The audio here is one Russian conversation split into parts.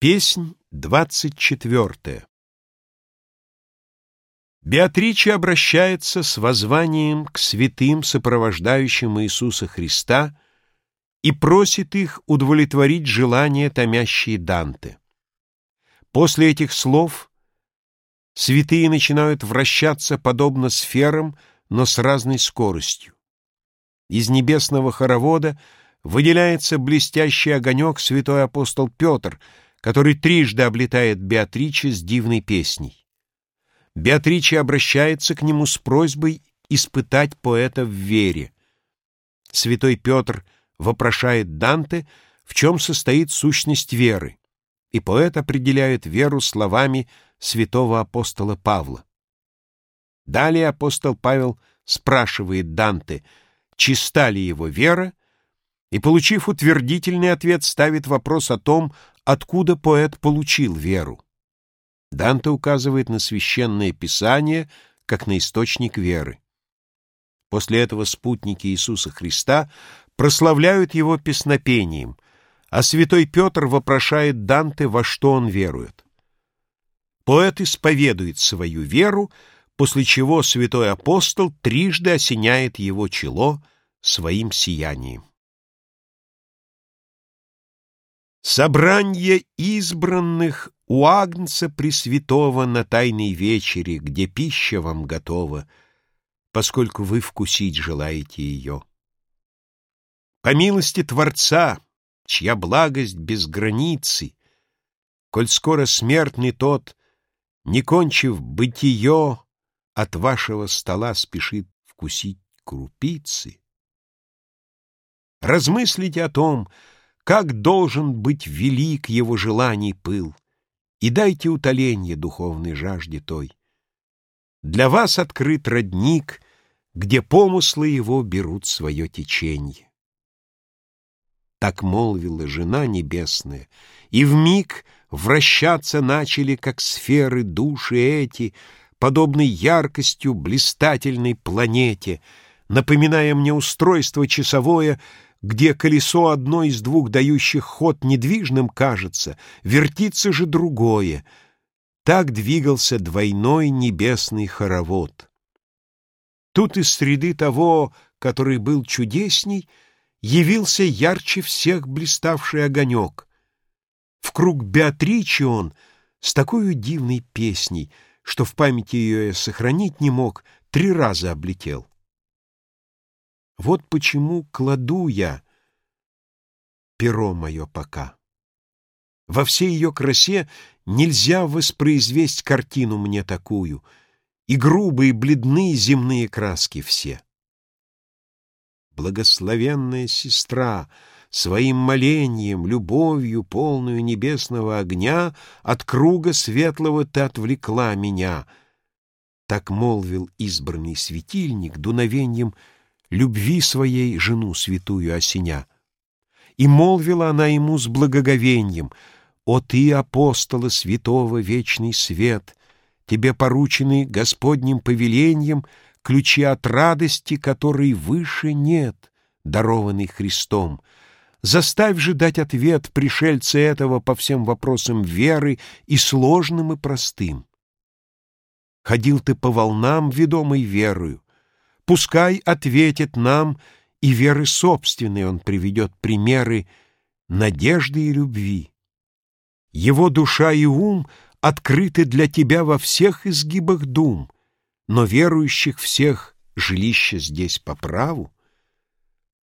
Песнь двадцать четвертая Беатрича обращается с воззванием к святым, сопровождающим Иисуса Христа, и просит их удовлетворить желания, томящие Данте. После этих слов святые начинают вращаться подобно сферам, но с разной скоростью. Из небесного хоровода выделяется блестящий огонек святой апостол Петр — который трижды облетает Беатриче с дивной песней. Беатриче обращается к нему с просьбой испытать поэта в вере. Святой Петр вопрошает Данте, в чем состоит сущность веры, и поэт определяет веру словами святого апостола Павла. Далее апостол Павел спрашивает Данте, чиста ли его вера, и, получив утвердительный ответ, ставит вопрос о том, откуда поэт получил веру. Данте указывает на священное писание как на источник веры. После этого спутники Иисуса Христа прославляют его песнопением, а святой Петр вопрошает Данте, во что он верует. Поэт исповедует свою веру, после чего святой апостол трижды осеняет его чело своим сиянием. Собранье избранных у Агнца Пресвятого на Тайной вечере, где пища вам готова, поскольку вы вкусить желаете ее. По милости Творца, чья благость без границы, коль скоро смертный тот, не кончив бытие, от вашего стола спешит вкусить крупицы, размыслите о том, как должен быть велик его желаний пыл, И дайте утоленье духовной жажде той. Для вас открыт родник, Где помыслы его берут свое теченье. Так молвила жена небесная, И в миг вращаться начали, как сферы души эти, Подобной яркостью блистательной планете, Напоминая мне устройство часовое — где колесо одно из двух дающих ход недвижным кажется, вертится же другое. Так двигался двойной небесный хоровод. Тут из среды того, который был чудесней, явился ярче всех блиставший огонек. В круг Беатричи он с такой дивной песней, что в памяти ее я сохранить не мог, три раза облетел. Вот почему кладу я перо мое пока. Во всей ее красе нельзя воспроизвесть картину мне такую, и грубые, бледные земные краски все. Благословенная сестра, своим молением, любовью, полную небесного огня, от круга светлого ты отвлекла меня. Так молвил избранный светильник дуновением любви своей жену святую осеня. И молвила она ему с благоговением, «О ты, апостола святого, вечный свет, тебе поручены Господним повелением ключи от радости, которой выше нет, дарованный Христом. Заставь же дать ответ пришельца этого по всем вопросам веры и сложным, и простым. Ходил ты по волнам, ведомой верою, Пускай ответит нам, и веры собственной он приведет примеры надежды и любви. Его душа и ум открыты для тебя во всех изгибах дум, но верующих всех жилище здесь по праву.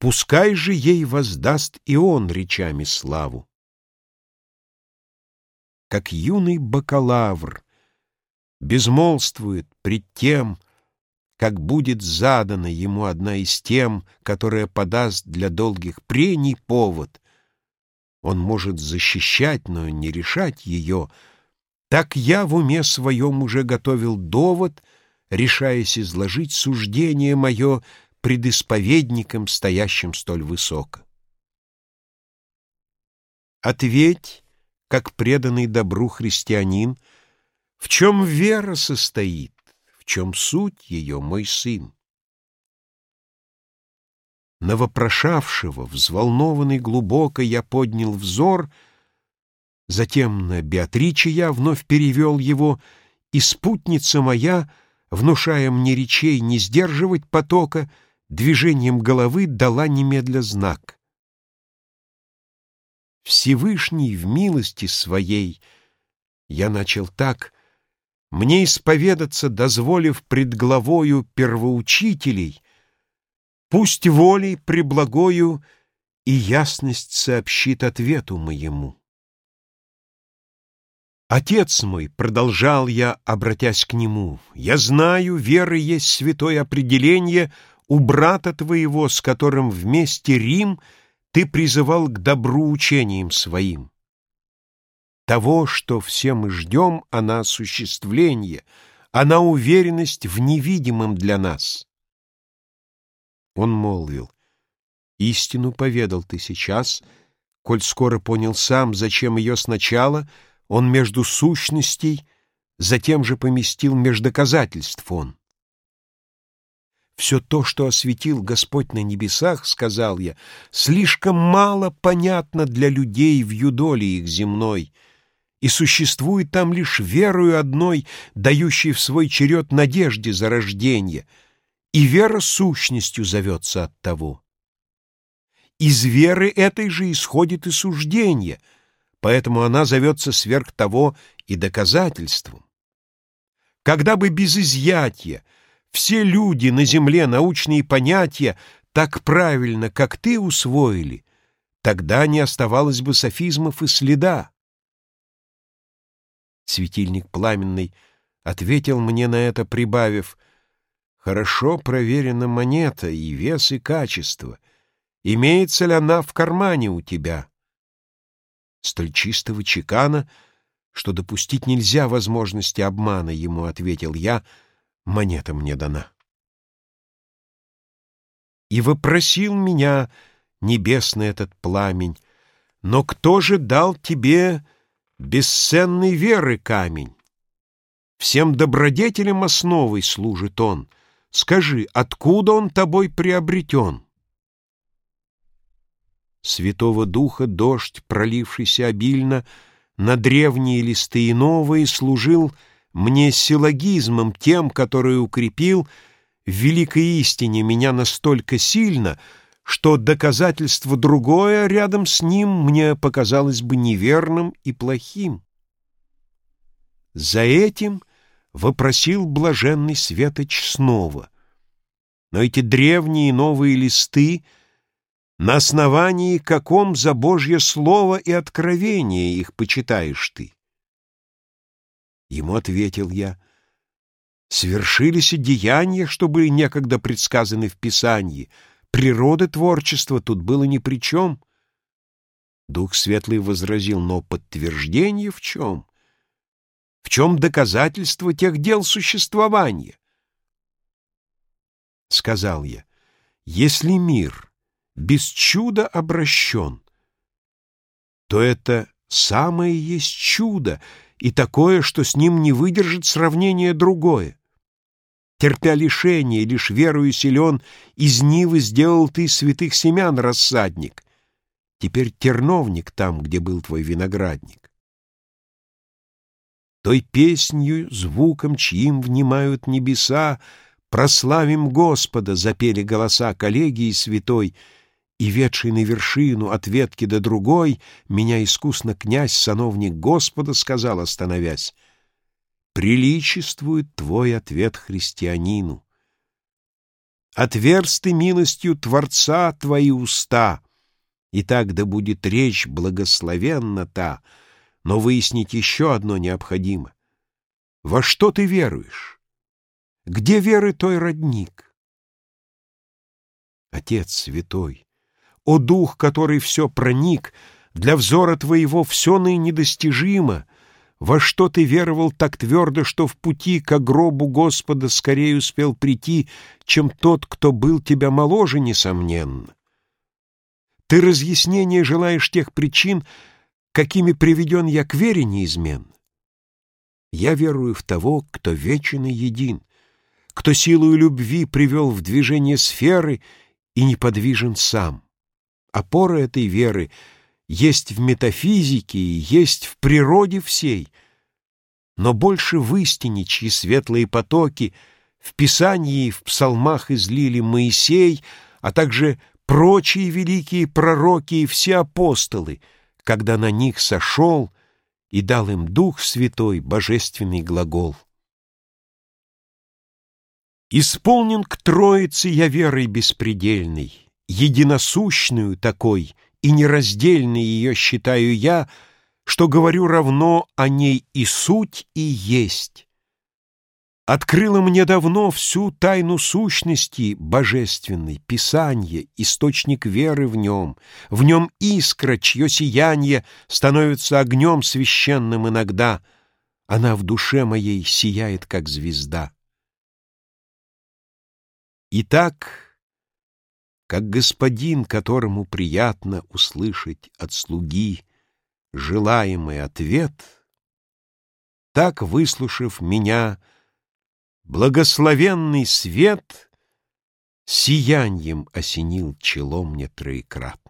Пускай же ей воздаст и он речами славу. Как юный бакалавр безмолвствует пред тем, как будет задана ему одна из тем, которая подаст для долгих прений повод. Он может защищать, но не решать ее. Так я в уме своем уже готовил довод, решаясь изложить суждение мое пред исповедником, стоящим столь высоко. Ответь, как преданный добру христианин, в чем вера состоит, чем суть ее, мой сын? На вопрошавшего, взволнованный глубоко, я поднял взор, Затем на Беатриче я вновь перевел его, и спутница моя, внушая мне речей не сдерживать потока, движением головы дала немедля знак. Всевышний в милости своей, я начал так, мне исповедаться, дозволив пред главою первоучителей, пусть волей преблагою и ясность сообщит ответу моему. «Отец мой», — продолжал я, обратясь к нему, — «я знаю, веры есть святое определение у брата твоего, с которым вместе Рим ты призывал к добру учениям своим. Того, что все мы ждем, она осуществление, она уверенность в невидимом для нас». Он молвил, «Истину поведал ты сейчас, коль скоро понял сам, зачем ее сначала — он между сущностей, затем же поместил меж доказательств он. «Все то, что осветил Господь на небесах, — сказал я, — слишком мало понятно для людей в юдоле их земной, и существует там лишь верою одной, дающей в свой черед надежде за рождение, и вера сущностью зовется от того. Из веры этой же исходит и суждение — поэтому она зовется сверх того и доказательством. Когда бы без изъятия все люди на земле научные понятия так правильно, как ты, усвоили, тогда не оставалось бы софизмов и следа. Светильник пламенный ответил мне на это, прибавив, «Хорошо проверена монета и вес, и качество. Имеется ли она в кармане у тебя?» столь чистого чекана, что допустить нельзя возможности обмана, ему ответил я, монета мне дана. И вопросил меня небесный этот пламень, но кто же дал тебе бесценной веры камень? Всем добродетелям основой служит он. Скажи, откуда он тобой приобретен? Святого Духа дождь, пролившийся обильно, на древние листы и новые, служил мне силлогизмом тем, который укрепил в великой истине меня настолько сильно, что доказательство другое рядом с ним мне показалось бы неверным и плохим. За этим вопросил блаженный Светоч снова. Но эти древние новые листы — на основании каком за Божье Слово и откровение их почитаешь ты? Ему ответил я, свершились деяния, что были некогда предсказаны в Писании, природы творчества тут было ни при чем. Дух Светлый возразил, но подтверждение в чем? В чем доказательство тех дел существования? Сказал я, если мир — без чуда обращен, то это самое есть чудо, и такое, что с ним не выдержит сравнение другое. Терпя лишение, лишь верою силен, из Нивы сделал ты святых семян рассадник. Теперь терновник там, где был твой виноградник. Той песнью, звуком, чьим внимают небеса, Прославим Господа, запели голоса коллегии святой — и ведший на вершину от ветки до другой, меня искусно князь, сановник Господа, сказал, остановясь, «Приличествует твой ответ христианину. Отверз ты милостью Творца твои уста, и так да будет речь благословенна та, но выяснить еще одно необходимо. Во что ты веруешь? Где веры той родник? Отец святой, о дух, который все проник, для взора твоего все ныне недостижимо, во что ты веровал так твердо, что в пути к гробу Господа скорее успел прийти, чем тот, кто был тебя моложе, несомненно. Ты разъяснения желаешь тех причин, какими приведен я к вере неизменно. Я верую в того, кто вечен и един, кто силою любви привел в движение сферы и неподвижен сам. Опора этой веры есть в метафизике и есть в природе всей, но больше в истине, чьи светлые потоки в Писании и в псалмах излили Моисей, а также прочие великие пророки и все апостолы, когда на них сошел и дал им Дух Святой, божественный глагол. Исполнен к Троице я верой беспредельной, единосущную такой и нераздельной ее считаю я, что говорю равно о ней и суть, и есть. Открыла мне давно всю тайну сущности божественной, Писание, источник веры в нем, в нем искра, чье сияние становится огнем священным иногда, она в душе моей сияет, как звезда. Итак, как господин, которому приятно услышать от слуги желаемый ответ, так, выслушав меня, — Благословенный свет сияньем осенил чело мне троекратно.